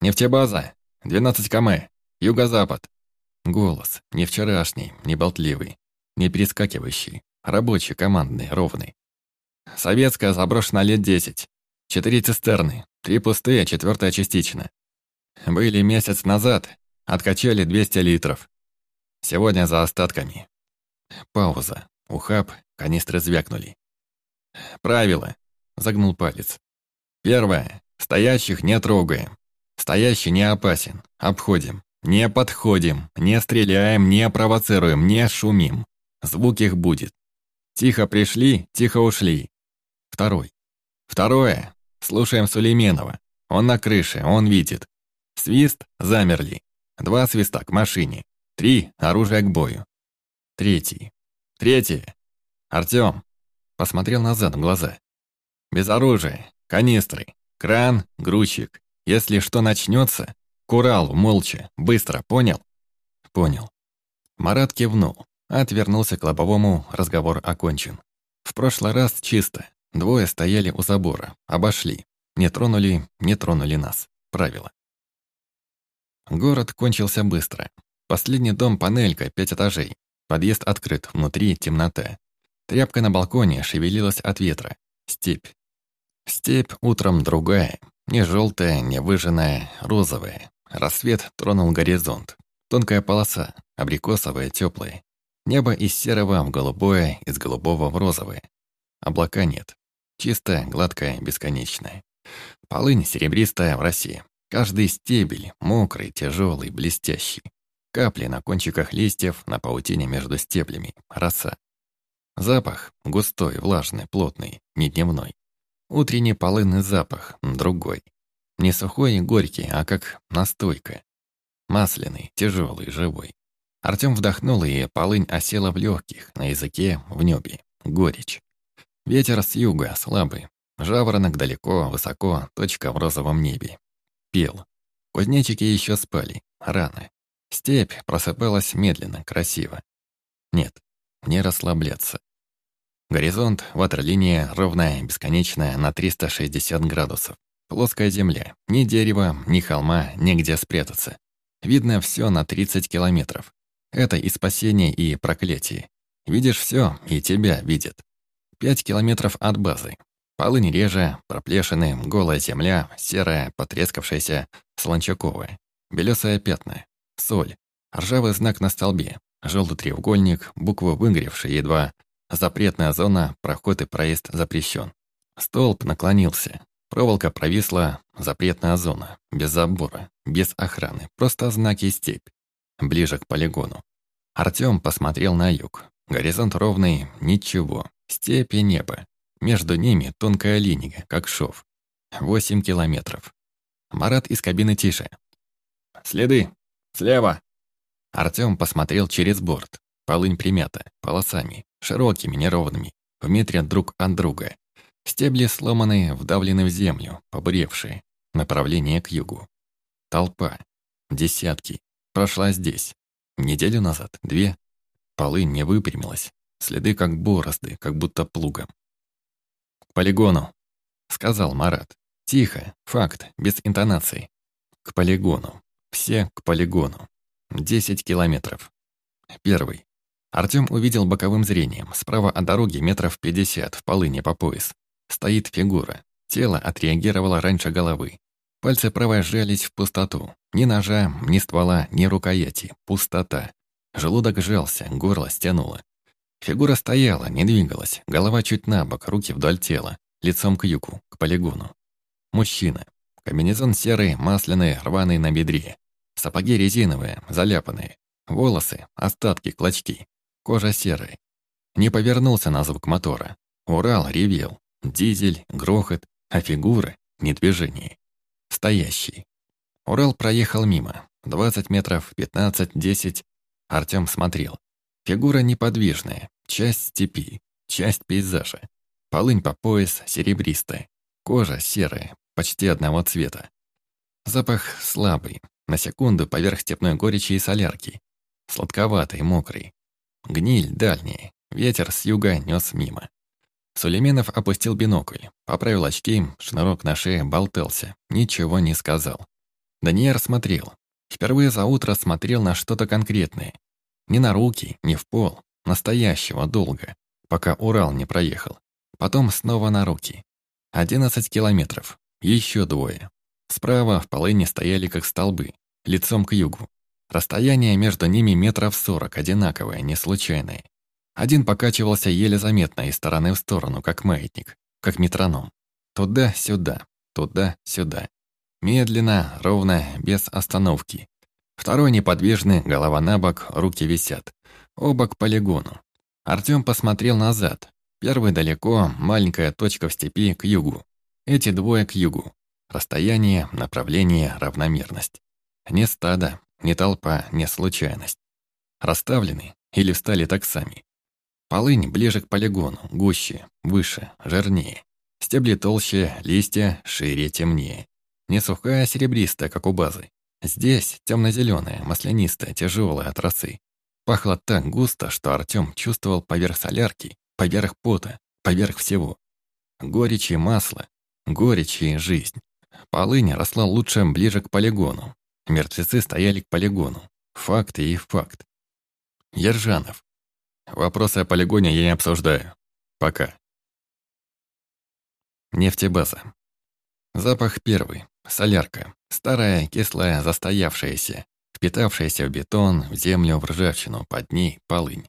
A: «Нефтебаза! 12 км! Юго-запад!» Голос, не вчерашний, не болтливый, не перескакивающий, рабочий, командный, ровный. Советская заброшена лет десять. Четыре цистерны, три пустые, четвертая частично. Были месяц назад, откачали 200 литров. Сегодня за остатками. Пауза. Ухаб, канистры звякнули. Правило. Загнул палец. Первое. Стоящих не трогаем. Стоящий не опасен. Обходим. Не подходим. Не стреляем, не провоцируем, не шумим. Звук их будет. Тихо пришли, тихо ушли. Второй. Второе. Слушаем Сулейменова. Он на крыше, он видит. Свист, замерли. Два свиста к машине. Три, оружие к бою. Третий. Третье. Артём. Посмотрел назад в глаза. Без оружия, канистры, кран, грузчик. Если что начнется, курал, молча, быстро, понял? Понял. Марат кивнул, отвернулся к лобовому, разговор окончен. В прошлый раз чисто. Двое стояли у забора, обошли. Не тронули, не тронули нас. Правило. Город кончился быстро. Последний дом панелька, пять этажей. Подъезд открыт, внутри темнота. Тряпка на балконе шевелилась от ветра. Степь. Степь утром другая. Не желтая, не выжженная, розовая. Рассвет тронул горизонт. Тонкая полоса, абрикосовая, теплая. Небо из серого в голубое, из голубого в розовое. Облака нет. Чистая, гладкая, бесконечная. Полынь серебристая в России. Каждый стебель мокрый, тяжелый, блестящий. Капли на кончиках листьев, на паутине между стеблями. Роса. Запах густой, влажный, плотный, не дневной. Утренний полынный запах, другой. Не сухой и горький, а как настойка. Масляный, тяжелый, живой. Артём вдохнул, и полынь осела в легких, на языке, в небе. Горечь. Ветер с юга, слабый. Жаворонок далеко, высоко, точка в розовом небе. Пел. Кузнечики еще спали. Рано. Степь просыпалась медленно, красиво. Нет, не расслабляться. Горизонт, ватерлиния ровная, бесконечная, на 360 градусов. Плоская земля. Ни дерева, ни холма, негде спрятаться. Видно все на 30 километров. Это и спасение, и проклятие. Видишь все, и тебя видят. Пять километров от базы. Полынь реже, проплешины, голая земля, серая, потрескавшаяся, слончаковая. Белесое пятна. Соль. Ржавый знак на столбе. Желтый треугольник, буквы выгоревшие едва. Запретная зона, проход и проезд запрещен. Столб наклонился. Проволока провисла, запретная зона. Без забора, без охраны, просто знаки степь. Ближе к полигону. Артём посмотрел на юг. Горизонт ровный, ничего. Степь и небо. Между ними тонкая линия, как шов. Восемь километров. Марат из кабины тише. «Следы! Слева!» Артём посмотрел через борт. Полынь примята, полосами, широкими, неровными, в метре друг от друга. Стебли сломанные, вдавлены в землю, побуревшие. Направление к югу. Толпа. Десятки. Прошла здесь. Неделю назад, две. Полынь не выпрямилась. Следы как борозды, как будто плугом. «К полигону», — сказал Марат. Тихо, факт, без интонации. К полигону. Все к полигону. Десять километров. Первый. Артём увидел боковым зрением. Справа от дороги метров пятьдесят, в полыне по пояс. Стоит фигура. Тело отреагировало раньше головы. Пальцы правой сжались в пустоту. Ни ножа, ни ствола, ни рукояти. Пустота. Желудок сжался, горло стянуло. Фигура стояла, не двигалась, голова чуть набок, руки вдоль тела, лицом к югу, к полигону. Мужчина. Комбинезон серый, масляный, рваный на бедре. Сапоги резиновые, заляпанные. Волосы, остатки, клочки. Кожа серая. Не повернулся на звук мотора. Урал ревел. Дизель, грохот, а фигуры — не движение. Стоящий. Урал проехал мимо. 20 метров, 15, 10. Артём смотрел. Фигура неподвижная, часть степи, часть пейзажа. Полынь по пояс серебристая, кожа серая, почти одного цвета. Запах слабый, на секунду поверх степной горечи и солярки. Сладковатый, мокрый. Гниль дальняя, ветер с юга нёс мимо. Сулейменов опустил бинокль, поправил очки, шнурок на шее болтался, ничего не сказал. Даниэр смотрел. Впервые за утро смотрел на что-то конкретное, не на руки, не в пол. Настоящего долго, пока Урал не проехал. Потом снова на руки. Одиннадцать километров. Еще двое. Справа в полыне стояли как столбы, лицом к югу. Расстояние между ними метров сорок, одинаковое, не случайное. Один покачивался еле заметно из стороны в сторону, как маятник, как метроном. Туда-сюда, туда-сюда. Медленно, ровно, без остановки. Второй неподвижный, голова на бок, руки висят. Оба к полигону. Артём посмотрел назад. Первый далеко, маленькая точка в степи к югу. Эти двое к югу. Расстояние, направление, равномерность. Не стадо, не толпа, не случайность. Расставлены или встали так сами. Полынь ближе к полигону, гуще, выше, жирнее. Стебли толще, листья шире, темнее. Не сухая, серебристая, как у базы. Здесь темно-зеленая, маслянистая, тяжелая от росы. Пахло так густо, что Артём чувствовал поверх солярки, поверх пота, поверх всего. Горечь и масло, горечь и жизнь. Полынь росла лучше ближе к полигону. Мертвецы стояли к полигону. Факт и факт. Ержанов. Вопросы о полигоне я не обсуждаю. Пока. Нефтебаза. Запах первый. Солярка. Старая, кислая, застоявшаяся, впитавшаяся в бетон, в землю, в ржавчину, под ней полынь.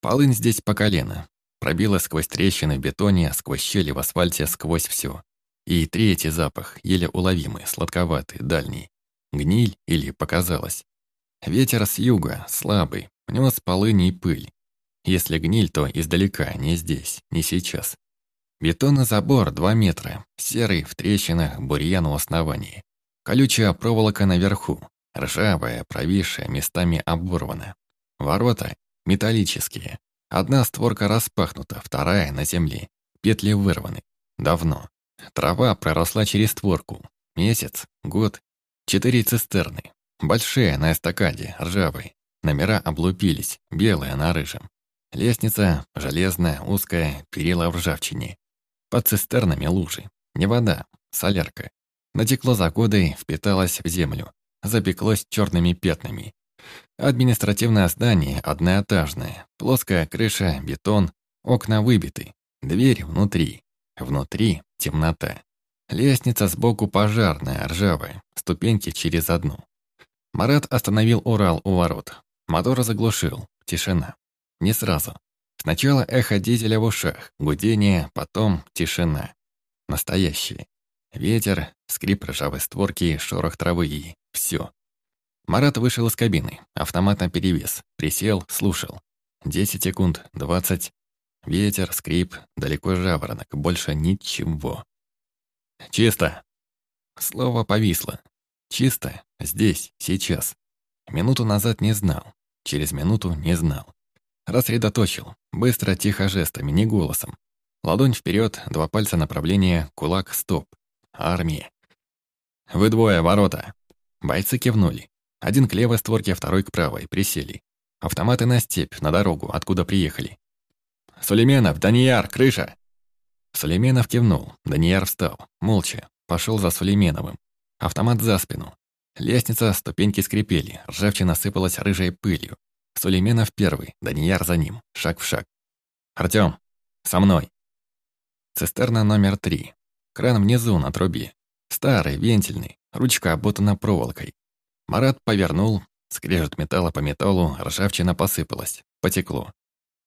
A: Полынь здесь по колено. Пробила сквозь трещины в бетоне, сквозь щели в асфальте, сквозь все. И третий запах, еле уловимый, сладковатый, дальний. Гниль или показалось. Ветер с юга, слабый, нес полынь и пыль. Если гниль, то издалека, не здесь, не сейчас. Бетонный забор 2 метра, серый, в трещинах, бурьян у основания. Колючая проволока наверху, ржавая, провисшая, местами оборвана. Ворота металлические. Одна створка распахнута, вторая на земле. Петли вырваны. Давно. Трава проросла через створку. Месяц, год. Четыре цистерны. Большие на эстакаде, ржавые. Номера облупились, белые на рыжем. Лестница железная, узкая, перила в ржавчине. Под цистернами лужи. Не вода, солярка. Натекло за годы, впиталось в землю. Запеклось черными пятнами. Административное здание одноэтажное. Плоская крыша, бетон, окна выбиты. Дверь внутри. Внутри темнота. Лестница сбоку пожарная, ржавая, ступеньки через одну. Марат остановил Урал у ворот. Мотор заглушил. Тишина. Не сразу. Сначала эхо дизеля в ушах, гудение, потом тишина. Настоящее. Ветер, скрип ржавой створки, шорох травы и все. Марат вышел из кабины, автомат на перевес, присел, слушал. Десять секунд, двадцать. Ветер, скрип, далеко жаворонок, больше ничего. «Чисто!» Слово повисло. «Чисто, здесь, сейчас». Минуту назад не знал, через минуту не знал. Рассредоточил, быстро, тихо жестами, не голосом. Ладонь вперед, два пальца направления, кулак, стоп. Армия. «Вы двое, ворота!» Бойцы кивнули. Один к левой створке, второй к правой, присели. Автоматы на степь, на дорогу, откуда приехали. «Сулейменов, Данияр, крыша!» Сулейменов кивнул, Данияр встал, молча, пошел за Сулейменовым. Автомат за спину. Лестница, ступеньки скрипели, ржавчина сыпалась рыжей пылью. Сулейменов первый, Данияр за ним, шаг в шаг. «Артём, со мной!» Цистерна номер три. Кран внизу, на трубе. Старый, вентильный, ручка обмотана проволокой. Марат повернул, скрежет металла по металлу, ржавчина посыпалась, потекло.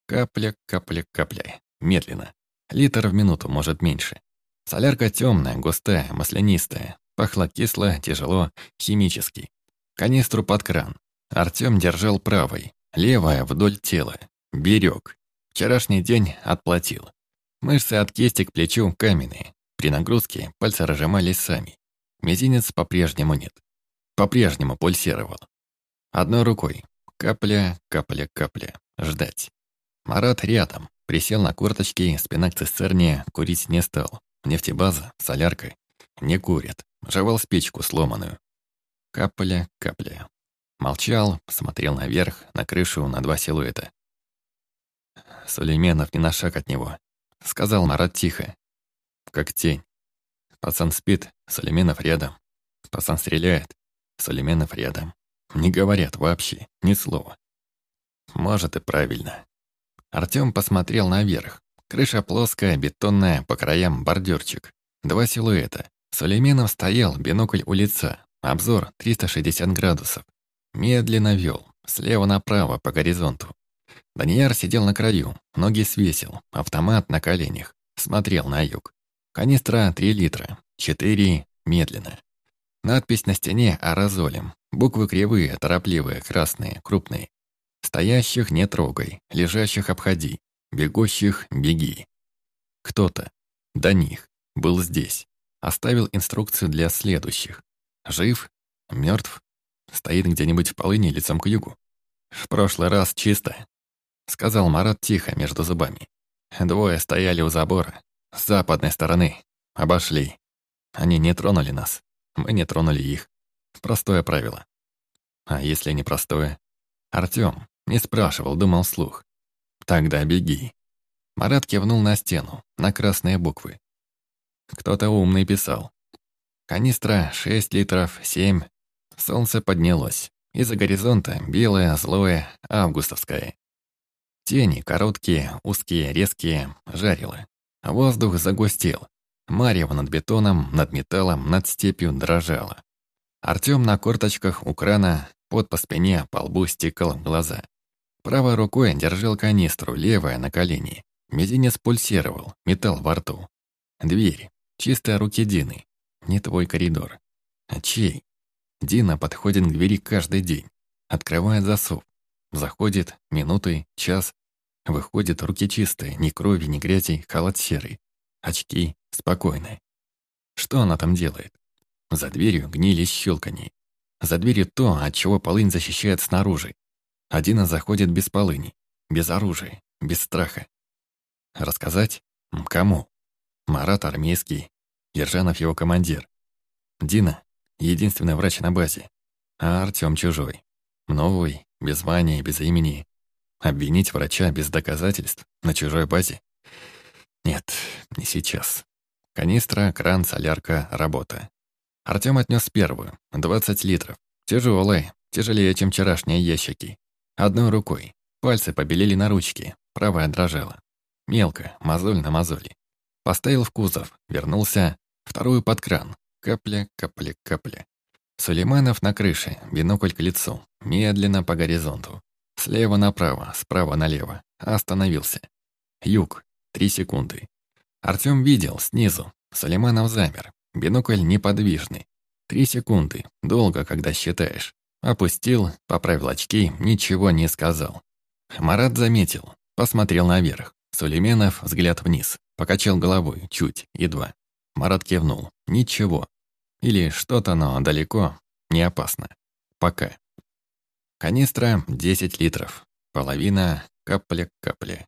A: Капля, капля, капля. Медленно. Литр в минуту, может меньше. Солярка темная, густая, маслянистая. Пахло кисло, тяжело, химически. Канистру под кран. Артём держал правой, левая вдоль тела. Берег. Вчерашний день отплатил. Мышцы от кисти к плечу каменные. При нагрузке пальцы разжимались сами. Мизинец по-прежнему нет. По-прежнему пульсировал. Одной рукой. Капля, капля, капля. Ждать. Марат рядом. Присел на корточки, спина к цистерне, курить не стал. Нефтебаза, солярка. Не курят. Жевал спичку сломанную. Капля, капля. Молчал, смотрел наверх, на крышу, на два силуэта. Сулейменов не на шаг от него. Сказал Марат тихо. Как тень. Пацан спит, Сулейменов рядом. Пацан стреляет, Сулейменов рядом. Не говорят вообще, ни слова. Может и правильно. Артём посмотрел наверх. Крыша плоская, бетонная, по краям бордюрчик. Два силуэта. Сулейменов стоял, бинокль у лица. Обзор 360 градусов. Медленно вел, слева направо, по горизонту. Данияр сидел на краю, ноги свесил, автомат на коленях. Смотрел на юг. Канистра 3 литра, 4 медленно. Надпись на стене аэрозолем. Буквы кривые, торопливые, красные, крупные. Стоящих не трогай, лежащих обходи, бегущих беги. Кто-то, до них, был здесь. Оставил инструкцию для следующих. Жив? мертв, Стоит где-нибудь в полыни лицом к югу? В прошлый раз чисто. Сказал Марат тихо, между зубами. Двое стояли у забора. С западной стороны. Обошли. Они не тронули нас. Мы не тронули их. Простое правило. А если не простое? Артём, не спрашивал, думал слух. «Тогда беги». Марат кивнул на стену, на красные буквы. Кто-то умный писал. Канистра 6 литров, 7. Солнце поднялось. Из-за горизонта белое, злое, августовское. Тени короткие, узкие, резкие, жарило. Воздух загустел. Марьева над бетоном, над металлом, над степью дрожала. Артём на корточках у крана, под по спине, по лбу стекал глаза. Правой рукой держал канистру, левая на колени. Мизинец пульсировал, металл во рту. Дверь. Чистая руки Дины. Не твой коридор. А чей? Дина подходит к двери каждый день. Открывает засов. Заходит, минуты, час. Выходит, руки чистые, ни крови, ни грязи, халат серый. Очки, спокойные. Что она там делает? За дверью гнили щелканье. За дверью то, от чего полынь защищает снаружи. Один заходит без полыни, без оружия, без страха. Рассказать? Кому? Марат армейский, Ержанов его командир. Дина — единственный врач на базе. А Артём чужой. Новый, без звания, без имени. Обвинить врача без доказательств на чужой базе? Нет, не сейчас. Канистра, кран, солярка, работа. Артём отнес первую, 20 литров. Тяжелые, тяжелее, чем вчерашние ящики. Одной рукой. Пальцы побелели на ручке, правая дрожала. Мелко, мозоль на мозоли. Поставил в кузов, вернулся, вторую под кран. Капля, капля, капля. Сулейманов на крыше, бинокль к лицу, медленно по горизонту. Слева направо, справа налево. Остановился. Юг. Три секунды. Артём видел снизу. Сулейманов замер. Бинокль неподвижный. Три секунды. Долго, когда считаешь. Опустил, поправил очки, ничего не сказал. Марат заметил. Посмотрел наверх. Сулейменов взгляд вниз. Покачал головой, чуть, едва. Марат кивнул. Ничего. Или что-то, но далеко. Не опасно. Пока. Канистра 10 литров. Половина капля-капля.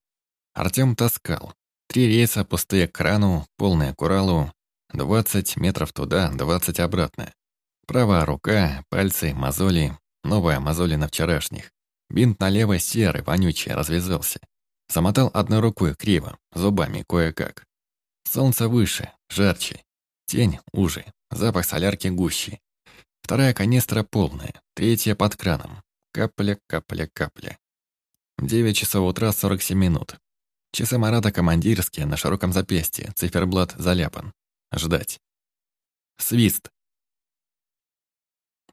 A: Артём таскал. Три рейса пустые к крану, полные к Уралу. 20 метров туда, 20 обратно. Правая рука, пальцы, мозоли. Новая мозоли на вчерашних. Бинт налево серый, вонючий, развязался. Замотал одной рукой криво, зубами кое-как. Солнце выше, жарче. Тень уже, запах солярки гуще. Вторая канистра полная, третья под краном. Капля, капля, капля. 9 часов утра 47 минут. Часы Марата командирские, на широком запястье, циферблат заляпан. Ждать. Свист.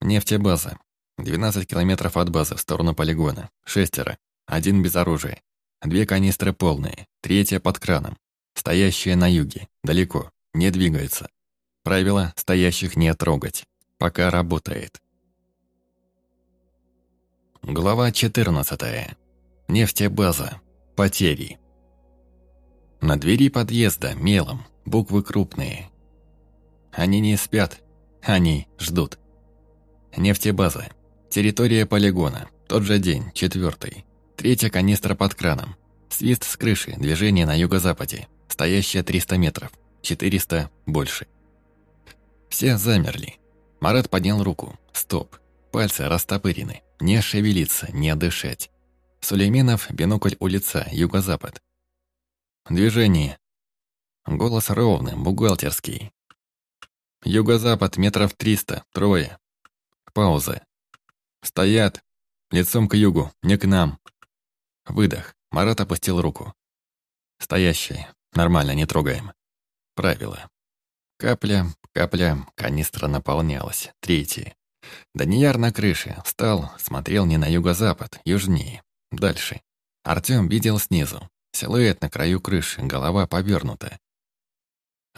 A: Нефтебаза. 12 километров от базы в сторону полигона. Шестеро. Один без оружия. Две канистры полные. Третья под краном. Стоящая на юге. Далеко. Не двигается. Правило стоящих не трогать. Пока работает. Глава 14. Нефтебаза. Потери. На двери подъезда мелом, буквы крупные. Они не спят, они ждут. Нефтебаза. Территория полигона. Тот же день, четвертый. Третья канистра под краном. Свист с крыши, движение на юго-западе. Стоящая 300 метров. 400 больше. Все замерли. Марат поднял руку. Стоп. Пальцы растопырены. Не шевелиться, не дышать. Сулейменов, бинокль у лица, юго-запад. Движение. Голос ровный, бухгалтерский. Юго-запад, метров триста, трое. Пауза. Стоят. Лицом к югу, не к нам. Выдох. Марат опустил руку. Стоящие. Нормально, не трогаем. Правило. Капля, капля, канистра наполнялась. Третий. Данияр на крыше, встал, смотрел не на юго-запад, южнее, дальше. Артём видел снизу. Силуэт на краю крыши, голова повернута.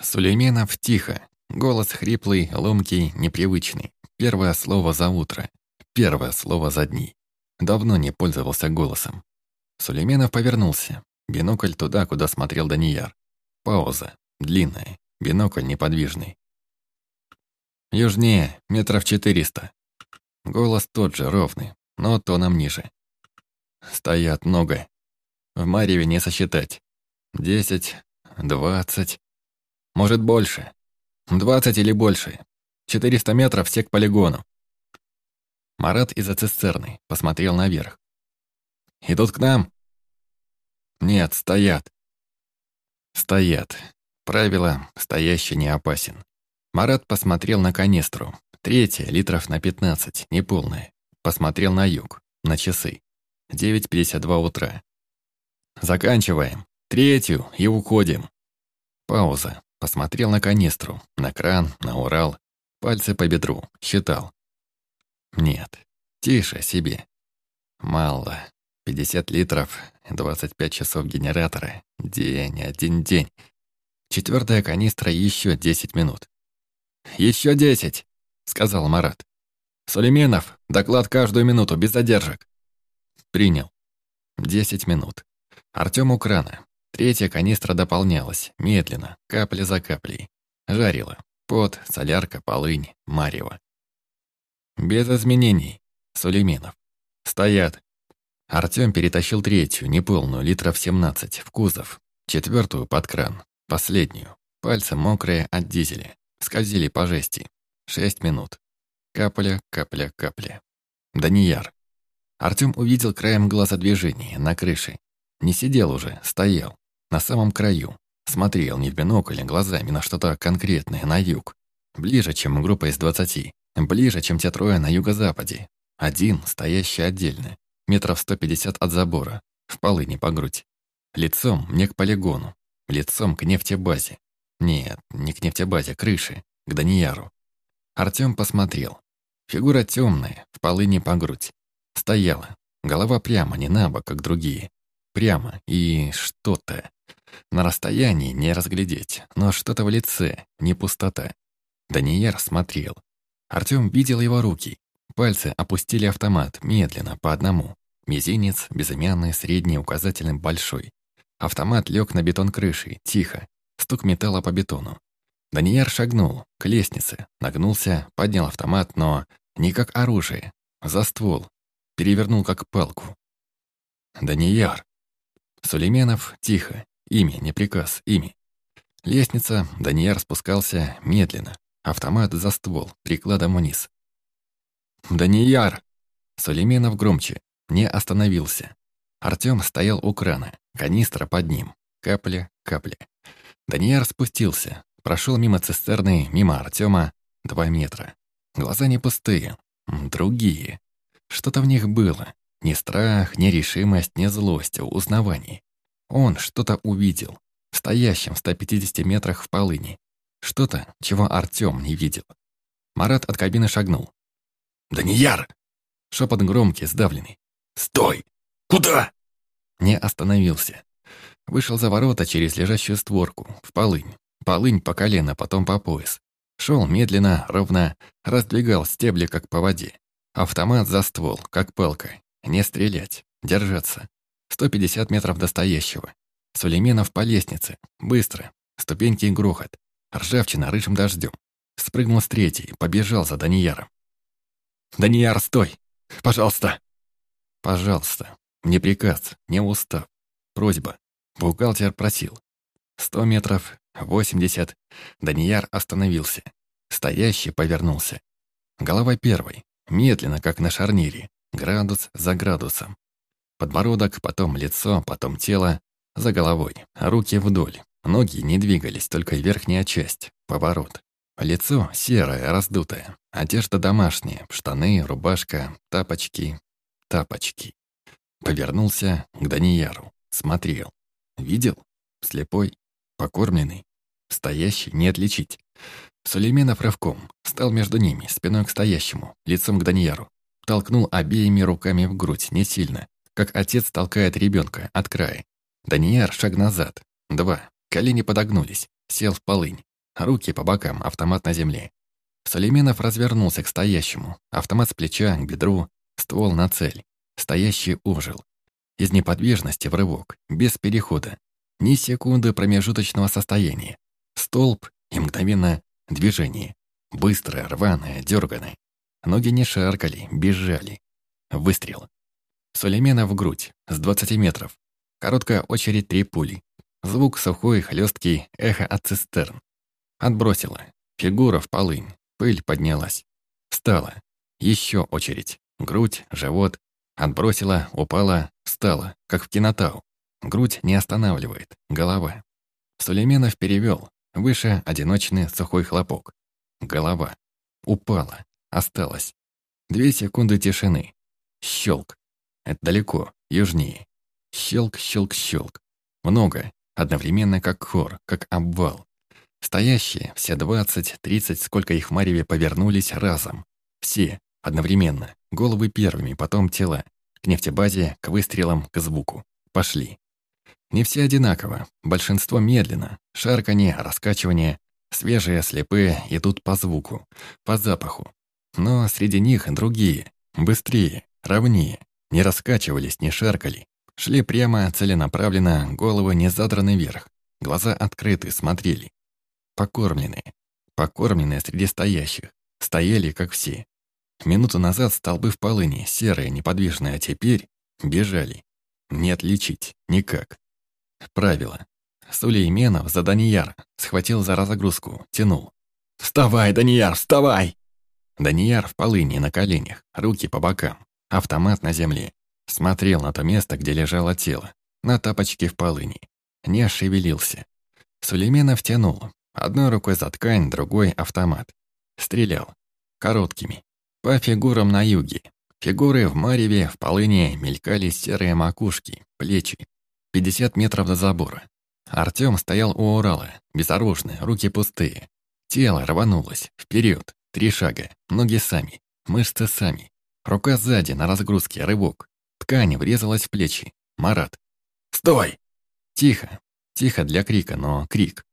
A: Сулейменов тихо. Голос хриплый, ломкий, непривычный. Первое слово за утро. Первое слово за дни. Давно не пользовался голосом. Сулейменов повернулся. Бинокль туда, куда смотрел Данияр. Пауза. Длинная. Бинокль неподвижный. Южнее, метров четыреста. Голос тот же, ровный, но тоном ниже. Стоят много. В Марьеве не сосчитать. Десять, двадцать, может больше. Двадцать или больше. Четыреста метров все к полигону. Марат из-за посмотрел наверх. «Идут к нам?» «Нет, стоят». «Стоят. Правило, стоящий не опасен. Марат посмотрел на канистру. Третья, литров на 15, неполная. Посмотрел на юг, на часы. 9.52 утра. Заканчиваем. Третью и уходим. Пауза. Посмотрел на канистру, на кран, на Урал. Пальцы по бедру. Считал. Нет. Тише себе. Мало. 50 литров, 25 часов генератора. День, один день. Четвертая канистра еще 10 минут. «Еще десять», — сказал Марат. «Сулейменов, доклад каждую минуту, без задержек». «Принял». Десять минут. Артём у крана. Третья канистра дополнялась, медленно, капля за каплей. Жарила. Пот, солярка, полынь, марево. «Без изменений», — Сулейменов. «Стоят». Артём перетащил третью, неполную, литров 17, в кузов. Четвертую под кран. Последнюю. Пальцы мокрые от дизеля. Скользили по жести. Шесть минут. Капля, капля, капля. Данияр. Артём увидел краем глаза движение на крыше. Не сидел уже, стоял. На самом краю. Смотрел не в бинокль, а глазами на что-то конкретное, на юг. Ближе, чем группа из двадцати. Ближе, чем те трое на юго-западе. Один, стоящий отдельно. Метров сто пятьдесят от забора. В полыни по грудь. Лицом не к полигону. Лицом к нефтебазе. Нет, не к нефтебазе, крыше. К Данияру. Артём посмотрел. Фигура темная, в полыни по грудь. Стояла. Голова прямо, не на бок, как другие. Прямо. И что-то. На расстоянии не разглядеть, но что-то в лице, не пустота. Данияр смотрел. Артём видел его руки. Пальцы опустили автомат, медленно, по одному. Мизинец, безымянный, средний, указательный, большой. Автомат лег на бетон крыши, тихо. Стук металла по бетону. Данияр шагнул к лестнице, нагнулся, поднял автомат, но не как оружие, за ствол. Перевернул как палку. Данияр. Сулейменов тихо, имя, не приказ, имя. Лестница, Данияр спускался медленно, автомат за ствол, прикладом вниз. «Данияр!» Сулейменов громче, не остановился. Артём стоял у крана, канистра под ним. Капля, капля. Данияр спустился, прошел мимо цистерны, мимо Артёма, два метра. Глаза не пустые, другие. Что-то в них было. Ни страх, ни решимость, ни злость, узнавание. Он что-то увидел. В стоящем в 150 метрах в полыни. Что-то, чего Артём не видел. Марат от кабины шагнул. «Данияр!» Шепот громкий, сдавленный. «Стой! Куда?» Не остановился. Вышел за ворота через лежащую створку, в полынь. Полынь по колено, потом по пояс. Шел медленно, ровно, раздвигал стебли, как по воде. Автомат за ствол, как палка. Не стрелять, держаться. 150 метров до стоящего. Сулейменов по лестнице. Быстро. Ступеньки и грохот. Ржавчина рыжим дождем. Спрыгнул с третьей, побежал за Данияром. «Данияр, стой! Пожалуйста!» «Пожалуйста. Не приказ, не устав. Просьба. Бухгалтер просил. Сто метров, восемьдесят. Данияр остановился. Стоящий повернулся. Голова первой. Медленно, как на шарнире. Градус за градусом. Подбородок, потом лицо, потом тело. За головой. Руки вдоль. Ноги не двигались, только верхняя часть. Поворот. Лицо серое, раздутое. Одежда домашняя. Штаны, рубашка, тапочки. Тапочки. Повернулся к Данияру. Смотрел. Видел? Слепой. Покормленный. Стоящий не отличить. Сулейменов рывком стал между ними, спиной к стоящему, лицом к Данияру. Толкнул обеими руками в грудь, не сильно, как отец толкает ребенка от края. Данияр шаг назад. Два. Колени подогнулись. Сел в полынь. Руки по бокам, автомат на земле. Сулейменов развернулся к стоящему. Автомат с плеча к бедру, ствол на цель. Стоящий ожил. Из неподвижности в рывок, без перехода. Ни секунды промежуточного состояния. Столб и мгновенно движение. Быстрое, рваное, дерганое. Ноги не шаркали, бежали. Выстрел. Сулеймена в грудь, с 20 метров. Короткая очередь три пули. Звук сухой, хлесткий, эхо от цистерн. Отбросила. Фигура в полынь. Пыль поднялась. Встала. Еще очередь. Грудь, живот. Отбросила, упала, встала, как в кинотау. Грудь не останавливает. Голова. Сулейменов перевел. Выше одиночный сухой хлопок. Голова. Упала. Осталась. Две секунды тишины. Щелк. Это далеко, южнее. Щелк, щелк, щелк. Много. Одновременно как хор, как обвал. Стоящие, все двадцать, тридцать, сколько их в Марьеве повернулись разом. Все, одновременно. Головы первыми, потом тела. К нефтебазе, к выстрелам, к звуку. Пошли. Не все одинаково. Большинство медленно. Шарканье, раскачивание. Свежие, слепые идут по звуку, по запаху. Но среди них другие. Быстрее, ровнее. Не раскачивались, не шаркали. Шли прямо, целенаправленно, головы не задраны вверх. Глаза открыты, смотрели. Покормленные. Покормленные среди стоящих. Стояли, как все. Минуту назад столбы в полыни, серые, неподвижные, а теперь бежали. Не отличить, никак. Правило. Сулейменов за Данияр схватил за разогрузку, тянул. «Вставай, Данияр, вставай!» Данияр в полыни на коленях, руки по бокам, автомат на земле. Смотрел на то место, где лежало тело, на тапочки в полыни. Не ошевелился. Сулейменов тянул. Одной рукой за ткань, другой — автомат. Стрелял. Короткими. По фигурам на юге. Фигуры в мареве, в полыне мелькали серые макушки, плечи. 50 метров до забора. Артём стоял у Урала, безоружный, руки пустые. Тело рванулось, вперед, три шага, ноги сами, мышцы сами. Рука сзади, на разгрузке, рывок. Ткань врезалась в плечи. Марат. «Стой!» Тихо. Тихо для крика, но крик.